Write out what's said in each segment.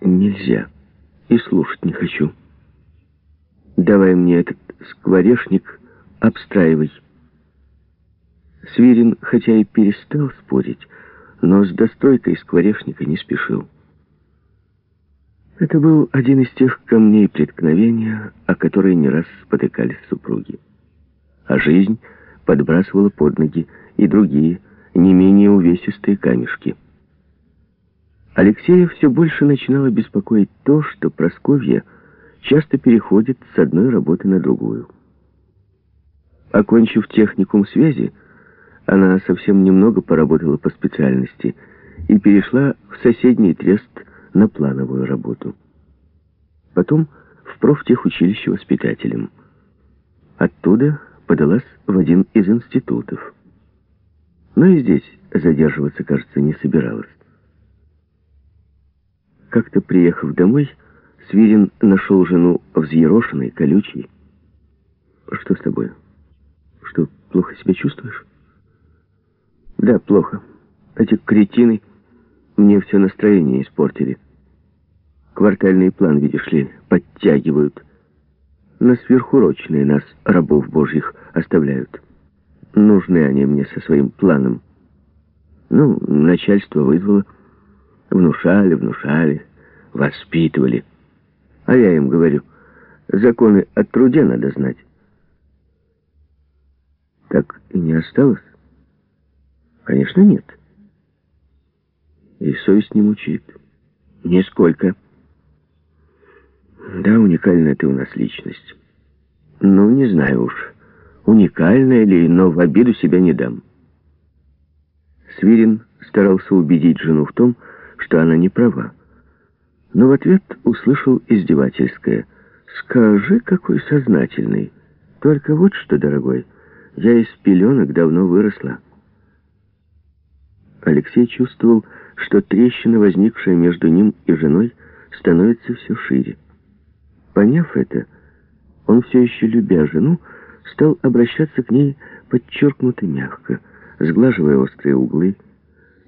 Нельзя. И слушать не хочу. Давай мне этот скворечник, обстраивай. Свирин, хотя и перестал спорить, но с достройкой скворечника не спешил. Это был один из тех камней преткновения, о которые не раз спотыкались супруги. А жизнь подбрасывала под ноги и другие, не менее увесистые камешки. Алексея все больше начинало беспокоить то, что Просковья часто переходит с одной работы на другую. Окончив техникум связи, она совсем немного поработала по специальности и перешла в соседний трест на плановую работу. Потом в профтехучилище воспитателем. Оттуда подалась в один из институтов. Но и здесь задерживаться, кажется, не собиралась. Как-то приехав домой, Свирин нашел жену взъерошенной, колючей. «Что с тобой? Что, плохо себя чувствуешь?» «Да, плохо. Эти кретины мне все настроение испортили. Квартальный план, видишь ли, подтягивают. На сверхурочные нас, рабов божьих, оставляют. Нужны они мне со своим планом. Ну, начальство вызвало. Внушали, внушали, воспитывали. А я им говорю, законы о труде надо знать. Так и не осталось? Конечно, нет. И совесть не мучит. Нисколько. Да, уникальная ты у нас личность. Ну, не знаю уж, уникальная ли, но в обиду себя не дам. Свирин старался убедить жену в том, что она не права. Но в ответ услышал издевательское «Скажи, какой сознательный! Только вот что, дорогой, я из пеленок давно выросла». Алексей чувствовал, что трещина, возникшая между ним и женой, становится все шире. Поняв это, он все еще, любя жену, стал обращаться к ней подчеркнуто мягко, сглаживая острые углы,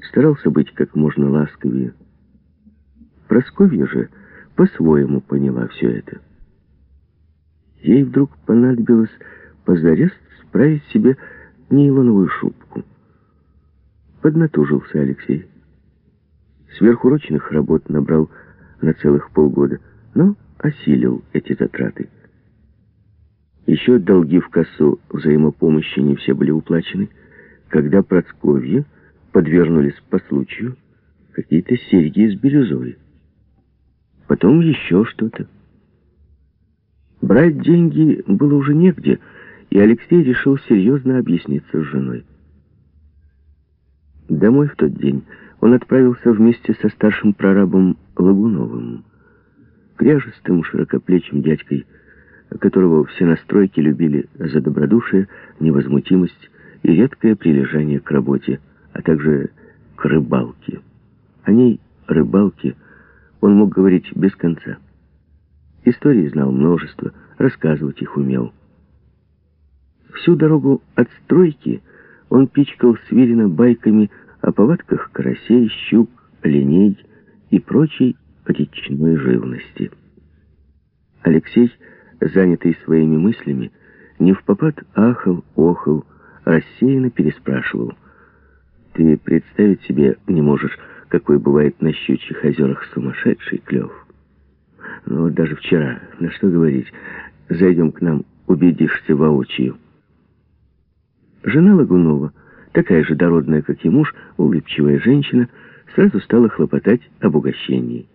старался быть как можно ласковее. Просковья же по-своему поняла все это. Ей вдруг понадобилось позарез справить себе нейлоновую шубку. Поднатужился Алексей. Сверхурочных работ набрал на целых полгода, но осилил эти затраты. Еще долги в кассу взаимопомощи не все были уплачены, когда Просковья подвернулись по случаю какие-то серьги из бирюзой. Потом еще что-то. Брать деньги было уже негде, и Алексей решил серьезно объясниться с женой. Домой в тот день он отправился вместе со старшим прорабом Лагуновым, кряжестым, широкоплечим дядькой, которого все настройки любили за добродушие, невозмутимость и редкое прилежание к работе, а также к рыбалке. О ней, рыбалке, он мог говорить без конца. Истории знал множество, рассказывать их умел. Всю дорогу от стройки он пичкал Свирина байками о повадках карасей, щук, оленей и прочей речной живности. Алексей, занятый своими мыслями, не в попад ахал, охал, рассеянно переспрашивал — ты представить себе не можешь, какой бывает на щучьих озерах сумасшедший клев. Ну вот даже вчера, на что говорить, зайдем к нам, убедишься воочию. Жена Лагунова, такая же дородная, как и муж, улыбчивая женщина, сразу стала хлопотать об угощении.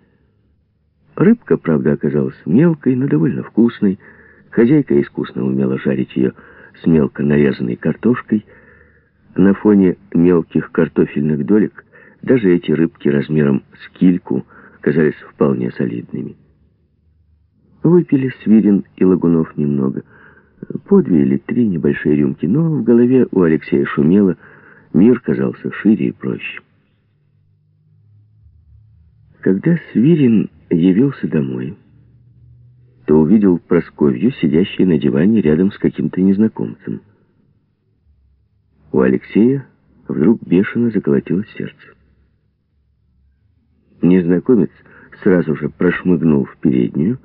Рыбка, правда, оказалась мелкой, но довольно вкусной. Хозяйка искусно умела жарить ее с мелко нарезанной картошкой – на фоне мелких картофельных долек даже эти рыбки размером с кильку казались вполне солидными. Выпили Свирин и Лагунов немного. По две или три небольшие рюмки, но в голове у Алексея шумело, мир казался шире и проще. Когда Свирин явился домой, то увидел Просковью, сидящей на диване рядом с каким-то незнакомцем. У Алексея вдруг бешено заколотилось сердце. Незнакомец сразу же прошмыгнул в переднюю,